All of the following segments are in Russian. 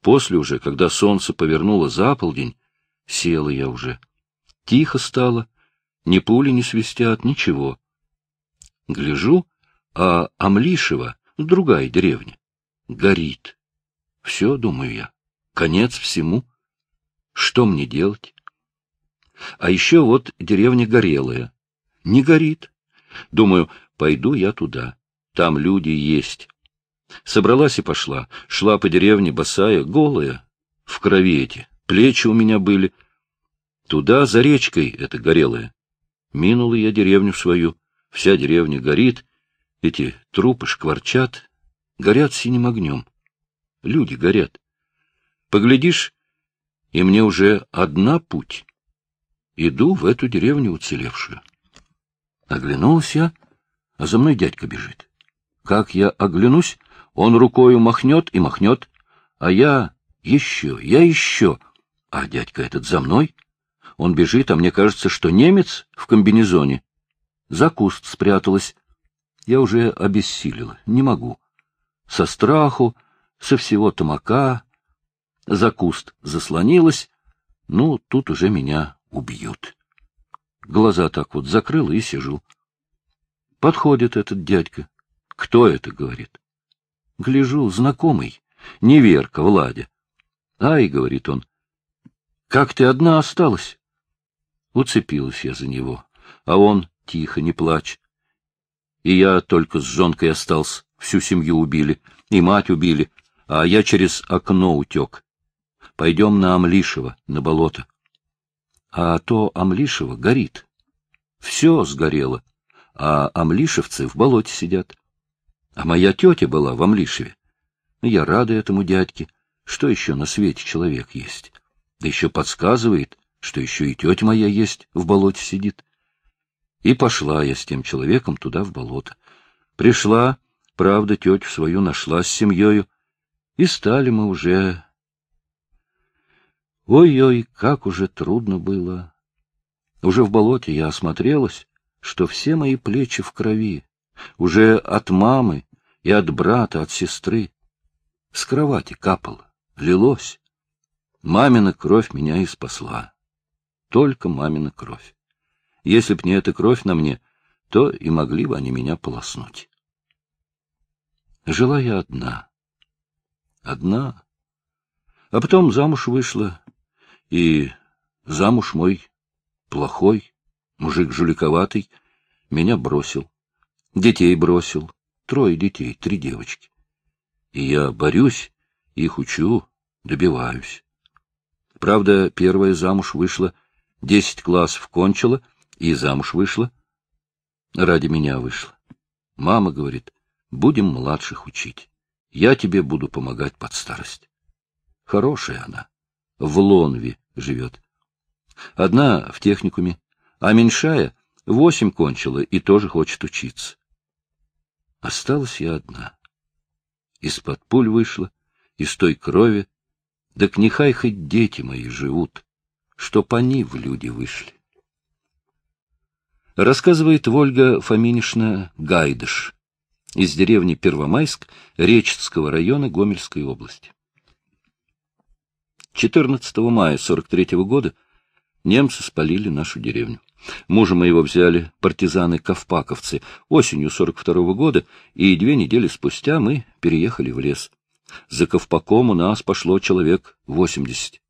После уже, когда солнце повернуло за полдень, села я уже. Тихо стало, ни пули не свистят, ничего. Гляжу, а Амлишева, другая деревня, горит. Все, думаю я, конец всему. Что мне делать? А еще вот деревня Горелая. Не горит. Думаю, пойду я туда. Там люди есть. Собралась и пошла. Шла по деревне босая, голая, в крови эти. Плечи у меня были. Туда, за речкой, это горелое. Минула я деревню свою. Вся деревня горит. Эти трупы шкварчат. Горят синим огнем. Люди горят. Поглядишь, и мне уже одна путь. Иду в эту деревню уцелевшую. Оглянулся я, а за мной дядька бежит. Как я оглянусь, он рукою махнет и махнет, а я еще, я еще, а дядька этот за мной. Он бежит, а мне кажется, что немец в комбинезоне. За куст спряталась. Я уже обессилила, не могу. Со страху, со всего тамака, за куст заслонилась, ну, тут уже меня убьют. Глаза так вот закрыла и сижу. Подходит этот дядька. Кто это, говорит? Гляжу, знакомый, неверка Владя. Ай, говорит он, как ты одна осталась? Уцепилась я за него, а он тихо, не плачь. И я только с жонкой остался, всю семью убили, и мать убили, а я через окно утек. Пойдем на Амлишево, на болото. А то Амлишево горит. Все сгорело, а амлишевцы в болоте сидят. А моя тетя была в Амлишеве. Я рада этому дядьке, что еще на свете человек есть. Да еще подсказывает, что еще и тетя моя есть, в болоте сидит. И пошла я с тем человеком туда, в болото. Пришла, правда, тетю свою нашла с семьей, и стали мы уже... Ой-ой, как уже трудно было. Уже в болоте я осмотрелась, что все мои плечи в крови, уже от мамы и от брата, от сестры. С кровати капало, лилось. Мамина кровь меня и спасла. Только мамина кровь. Если б не эта кровь на мне, то и могли бы они меня полоснуть. Жила я одна. Одна. А потом замуж вышла, и замуж мой плохой, мужик жуликоватый, меня бросил. Детей бросил, Трое детей, три девочки. И я борюсь, их учу, добиваюсь. Правда, первая замуж вышла, десять классов кончила, и замуж вышла. Ради меня вышла. Мама говорит, будем младших учить. Я тебе буду помогать под старость. Хорошая она. В Лонве живет. Одна в техникуме, а меньшая восемь кончила и тоже хочет учиться. Осталась я одна. Из-под пуль вышла, из той крови, да к нехай хоть дети мои живут, чтоб они в люди вышли. Рассказывает Вольга Фоминишна Гайдыш из деревни Первомайск Реческого района Гомельской области. 14 мая 43 -го года немцы спалили нашу деревню. Мужа моего взяли партизаны-ковпаковцы осенью 42-го года, и две недели спустя мы переехали в лес. За ковпаком у нас пошло человек 80.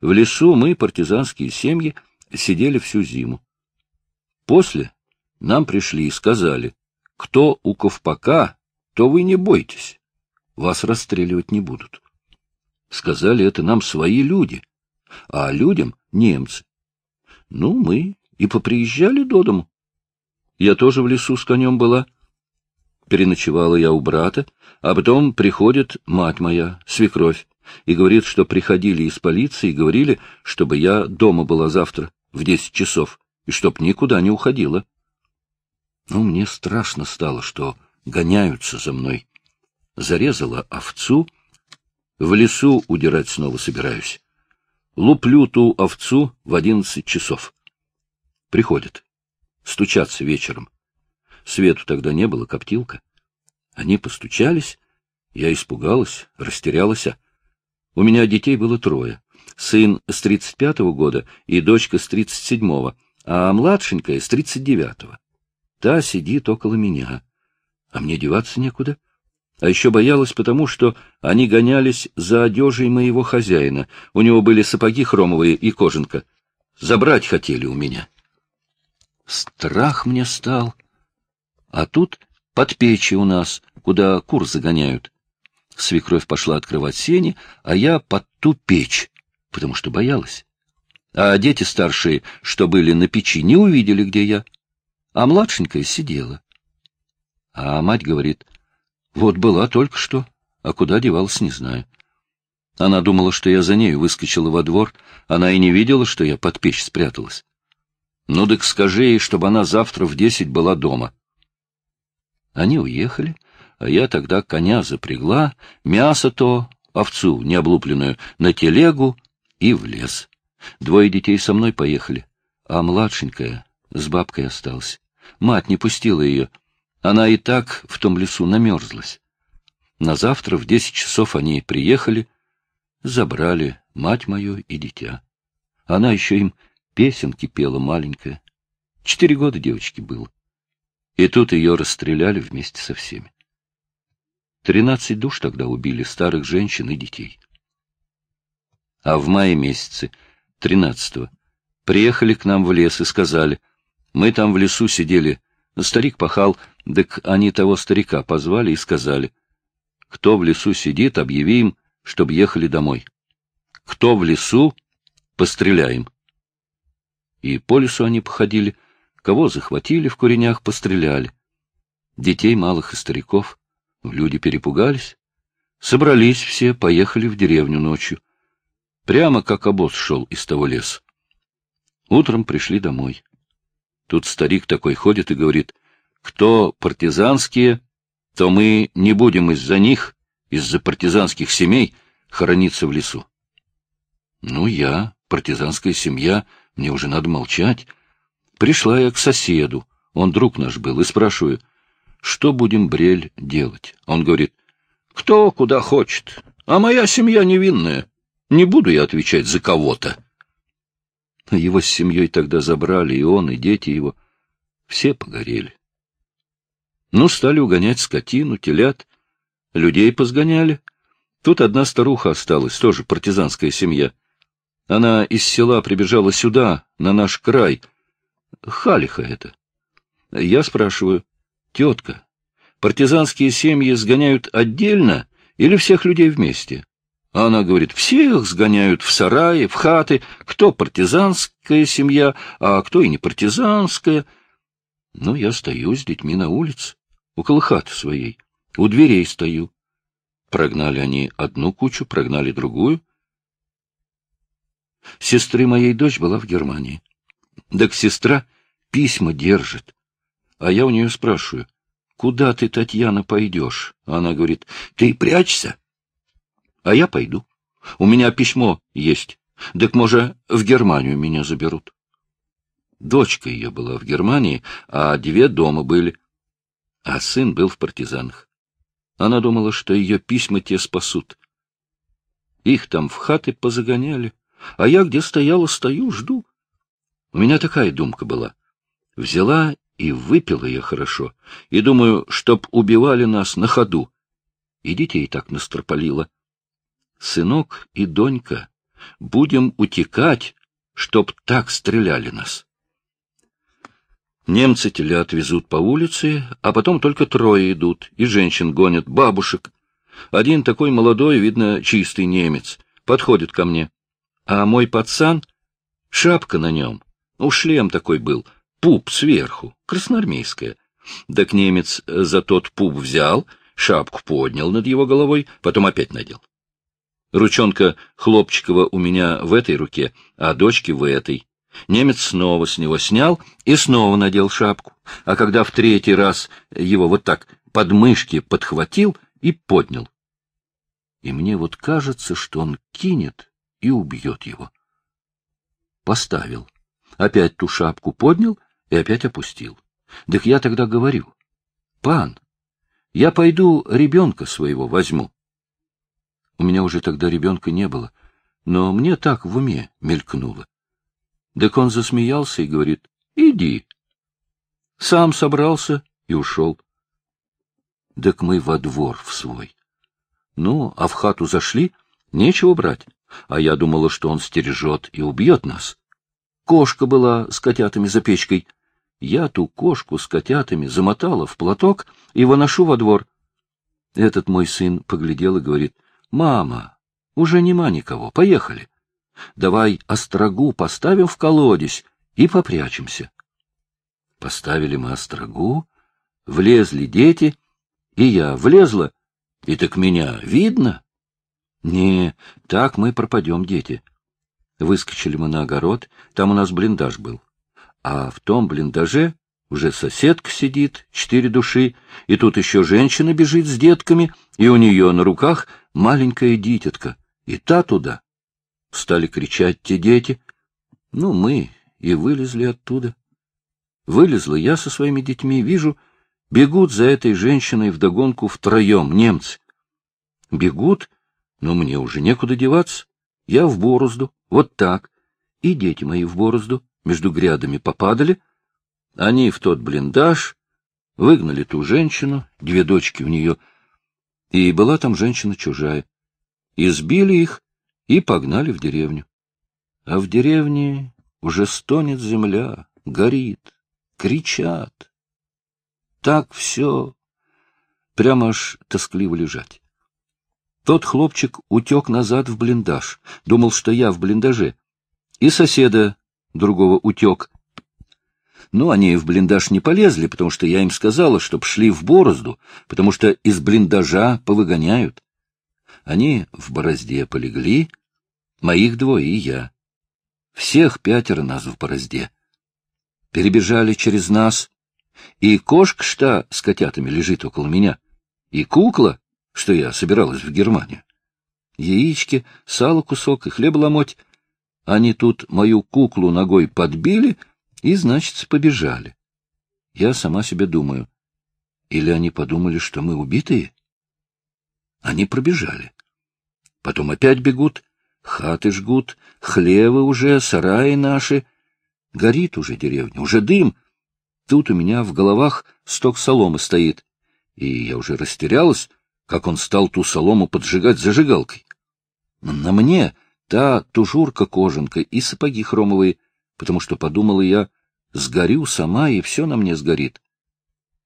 В лесу мы, партизанские семьи, сидели всю зиму. После нам пришли и сказали, кто у ковпака, то вы не бойтесь, вас расстреливать не будут. Сказали это нам свои люди, а людям — немцы. Ну, мы и поприезжали до дому. Я тоже в лесу с конем была. Переночевала я у брата, а потом приходит мать моя, свекровь, и говорит, что приходили из полиции и говорили, чтобы я дома была завтра в десять часов, и чтоб никуда не уходила. Ну, мне страшно стало, что гоняются за мной. Зарезала овцу, в лесу удирать снова собираюсь. Луплю ту овцу в одиннадцать часов. Приходят. Стучатся вечером. Свету тогда не было, коптилка. Они постучались. Я испугалась, растерялась. У меня детей было трое. Сын с 35-го года и дочка с 37-го, а младшенькая с 39-го. Та сидит около меня. А мне деваться некуда. А еще боялась потому, что они гонялись за одежей моего хозяина. У него были сапоги хромовые и кожанка. Забрать хотели у меня. Страх мне стал. А тут под печи у нас, куда кур загоняют. Свекровь пошла открывать сени, а я под ту печь, потому что боялась. А дети старшие, что были на печи, не увидели, где я. А младшенькая сидела. А мать говорит, вот была только что, а куда девалась, не знаю. Она думала, что я за нею выскочила во двор, она и не видела, что я под печь спряталась. Ну так скажи ей, чтобы она завтра в десять была дома. Они уехали, а я тогда коня запрягла, мясо то, овцу необлупленную, на телегу и в лес. Двое детей со мной поехали, а младшенькая с бабкой осталась. Мать не пустила ее. Она и так в том лесу намерзлась. На завтра в десять часов они приехали, забрали мать мою и дитя. Она еще им песенки пела маленькая. Четыре года девочке было. И тут ее расстреляли вместе со всеми. Тринадцать душ тогда убили, старых женщин и детей. А в мае месяце, тринадцатого, приехали к нам в лес и сказали, мы там в лесу сидели, старик пахал, так они того старика позвали и сказали, кто в лесу сидит, объявим, чтоб ехали домой. Кто в лесу, постреляем. И по лесу они походили, кого захватили в куренях, постреляли. Детей малых и стариков. Люди перепугались. Собрались все, поехали в деревню ночью. Прямо как обоз шел из того леса. Утром пришли домой. Тут старик такой ходит и говорит, кто партизанские, то мы не будем из-за них, из-за партизанских семей, хорониться в лесу. Ну, я, партизанская семья, мне уже надо молчать. Пришла я к соседу, он друг наш был, и спрашиваю, что будем, Брель, делать? Он говорит, кто куда хочет, а моя семья невинная. Не буду я отвечать за кого-то. Его с семьей тогда забрали, и он, и дети его. Все погорели. Ну, стали угонять скотину, телят, людей позгоняли. Тут одна старуха осталась, тоже партизанская семья. Она из села прибежала сюда, на наш край. Халиха это. Я спрашиваю, тетка, партизанские семьи сгоняют отдельно или всех людей вместе? А она говорит, всех сгоняют в сараи, в хаты, кто партизанская семья, а кто и не партизанская. Ну, я стою с детьми на улице, около хаты своей, у дверей стою. Прогнали они одну кучу, прогнали другую. Сестры моей дочь была в Германии. Так сестра письма держит. А я у нее спрашиваю, куда ты, Татьяна, пойдешь? Она говорит, ты прячься. А я пойду. У меня письмо есть. Так, может, в Германию меня заберут. Дочка ее была в Германии, а две дома были. А сын был в партизанах. Она думала, что ее письма те спасут. Их там в хаты позагоняли, а я где стояла, стою, жду. У меня такая думка была. Взяла и выпила я хорошо, и думаю, чтоб убивали нас на ходу. И детей так настропалила. Сынок и донька, будем утекать, чтоб так стреляли нас. Немцы телят везут по улице, а потом только трое идут, и женщин гонят, бабушек. Один такой молодой, видно, чистый немец, подходит ко мне. А мой пацан, шапка на нем, ну, шлем такой был, пуп сверху, красноармейская. Так немец за тот пуп взял, шапку поднял над его головой, потом опять надел. Ручонка Хлопчикова у меня в этой руке, а дочки в этой. Немец снова с него снял и снова надел шапку, а когда в третий раз его вот так под мышки подхватил и поднял. И мне вот кажется, что он кинет и убьет его. Поставил. Опять ту шапку поднял и опять опустил. Так я тогда говорю, пан, я пойду ребенка своего возьму. У меня уже тогда ребенка не было, но мне так в уме мелькнуло. Так он засмеялся и говорит, иди. Сам собрался и ушел. Так мы во двор в свой. Ну, а в хату зашли, нечего брать. А я думала, что он стережет и убьет нас. Кошка была с котятами за печкой. Я ту кошку с котятами замотала в платок и выношу во двор. Этот мой сын поглядел и говорит, «Мама, уже нема никого, поехали. Давай острогу поставим в колодец и попрячемся». Поставили мы острогу, влезли дети, и я влезла, и так меня видно. Не, так мы пропадем, дети. Выскочили мы на огород, там у нас блиндаж был. А в том блиндаже уже соседка сидит, четыре души, и тут еще женщина бежит с детками, и у нее на руках маленькая дитятка, и та туда. Стали кричать те дети. Ну, мы и вылезли оттуда. Вылезла я со своими детьми, вижу, бегут за этой женщиной вдогонку втроем немцы. Бегут, но мне уже некуда деваться. Я в борозду, вот так. И дети мои в борозду, между грядами попадали. Они в тот блиндаж, выгнали ту женщину, две дочки у нее, и была там женщина чужая. Избили их и погнали в деревню. А в деревне уже стонет земля, горит, кричат. Так все, прямо аж тоскливо лежать. Тот хлопчик утек назад в блиндаж, думал, что я в блиндаже, и соседа другого утек. Но они в блиндаж не полезли, потому что я им сказала, чтоб шли в борозду, потому что из блиндажа повыгоняют. Они в борозде полегли, моих двое и я. Всех пятеро нас в борозде. Перебежали через нас, и кошка что с котятами лежит около меня, и кукла, что я собиралась в Германию. Яички, сало кусок и хлеб ломоть. Они тут мою куклу ногой подбили и, значит, побежали. Я сама себе думаю, или они подумали, что мы убитые? Они пробежали. Потом опять бегут, хаты жгут, хлевы уже, сараи наши. Горит уже деревня, уже дым. Тут у меня в головах сток соломы стоит. И я уже растерялась, как он стал ту солому поджигать зажигалкой. На мне та тужурка-кожанка и сапоги хромовые, потому что, подумала я, сгорю сама, и все на мне сгорит.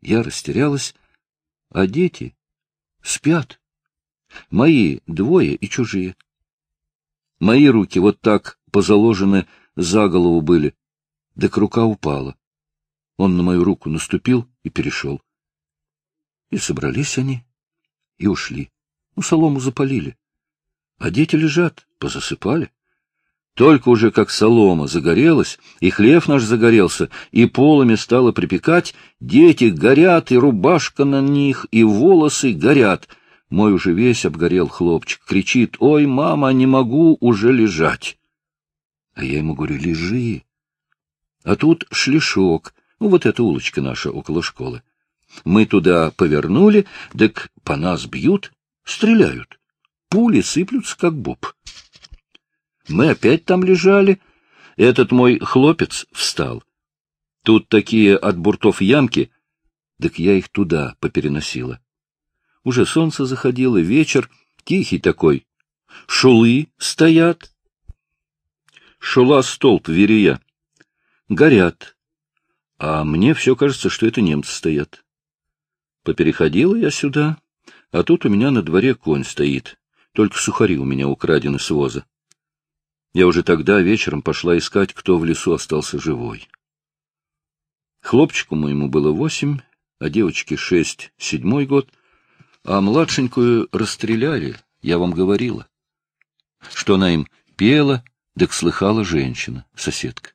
Я растерялась, а дети спят. Мои двое и чужие. Мои руки вот так позаложены за голову были, так рука упала. Он на мою руку наступил и перешел. И собрались они, и ушли. Ну, солому запалили. А дети лежат, позасыпали. Только уже как солома загорелась, и хлев наш загорелся, и полами стало припекать, дети горят, и рубашка на них, и волосы горят. Мой уже весь обгорел хлопчик, кричит, «Ой, мама, не могу уже лежать!» А я ему говорю, «Лежи!» А тут шлешок, ну, вот эта улочка наша около школы. Мы туда повернули, так по нас бьют, стреляют. Пули сыплются, как боб. Мы опять там лежали. Этот мой хлопец встал. Тут такие от буртов ямки, так я их туда попереносила. Уже солнце заходило, вечер, тихий такой. Шулы стоят. Шула столб, верея. Горят. А мне все кажется, что это немцы стоят. Попереходила я сюда, а тут у меня на дворе конь стоит, только сухари у меня украдены с воза. Я уже тогда вечером пошла искать, кто в лесу остался живой. Хлопчику моему было восемь, а девочке шесть, седьмой год, а младшенькую расстреляли, я вам говорила. Что она им пела, так слыхала женщина, соседка.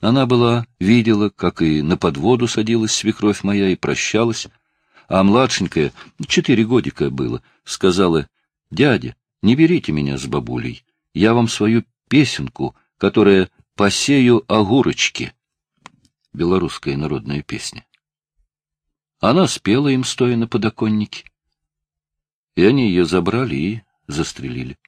Она была, видела, как и на подводу садилась свекровь моя и прощалась, а младшенькая, четыре годика было, сказала, «Дядя, не берите меня с бабулей, я вам свою песенку, которая «Посею огурочки» — белорусская народная песня. Она спела им, стоя на подоконнике. И они ее забрали и застрелили.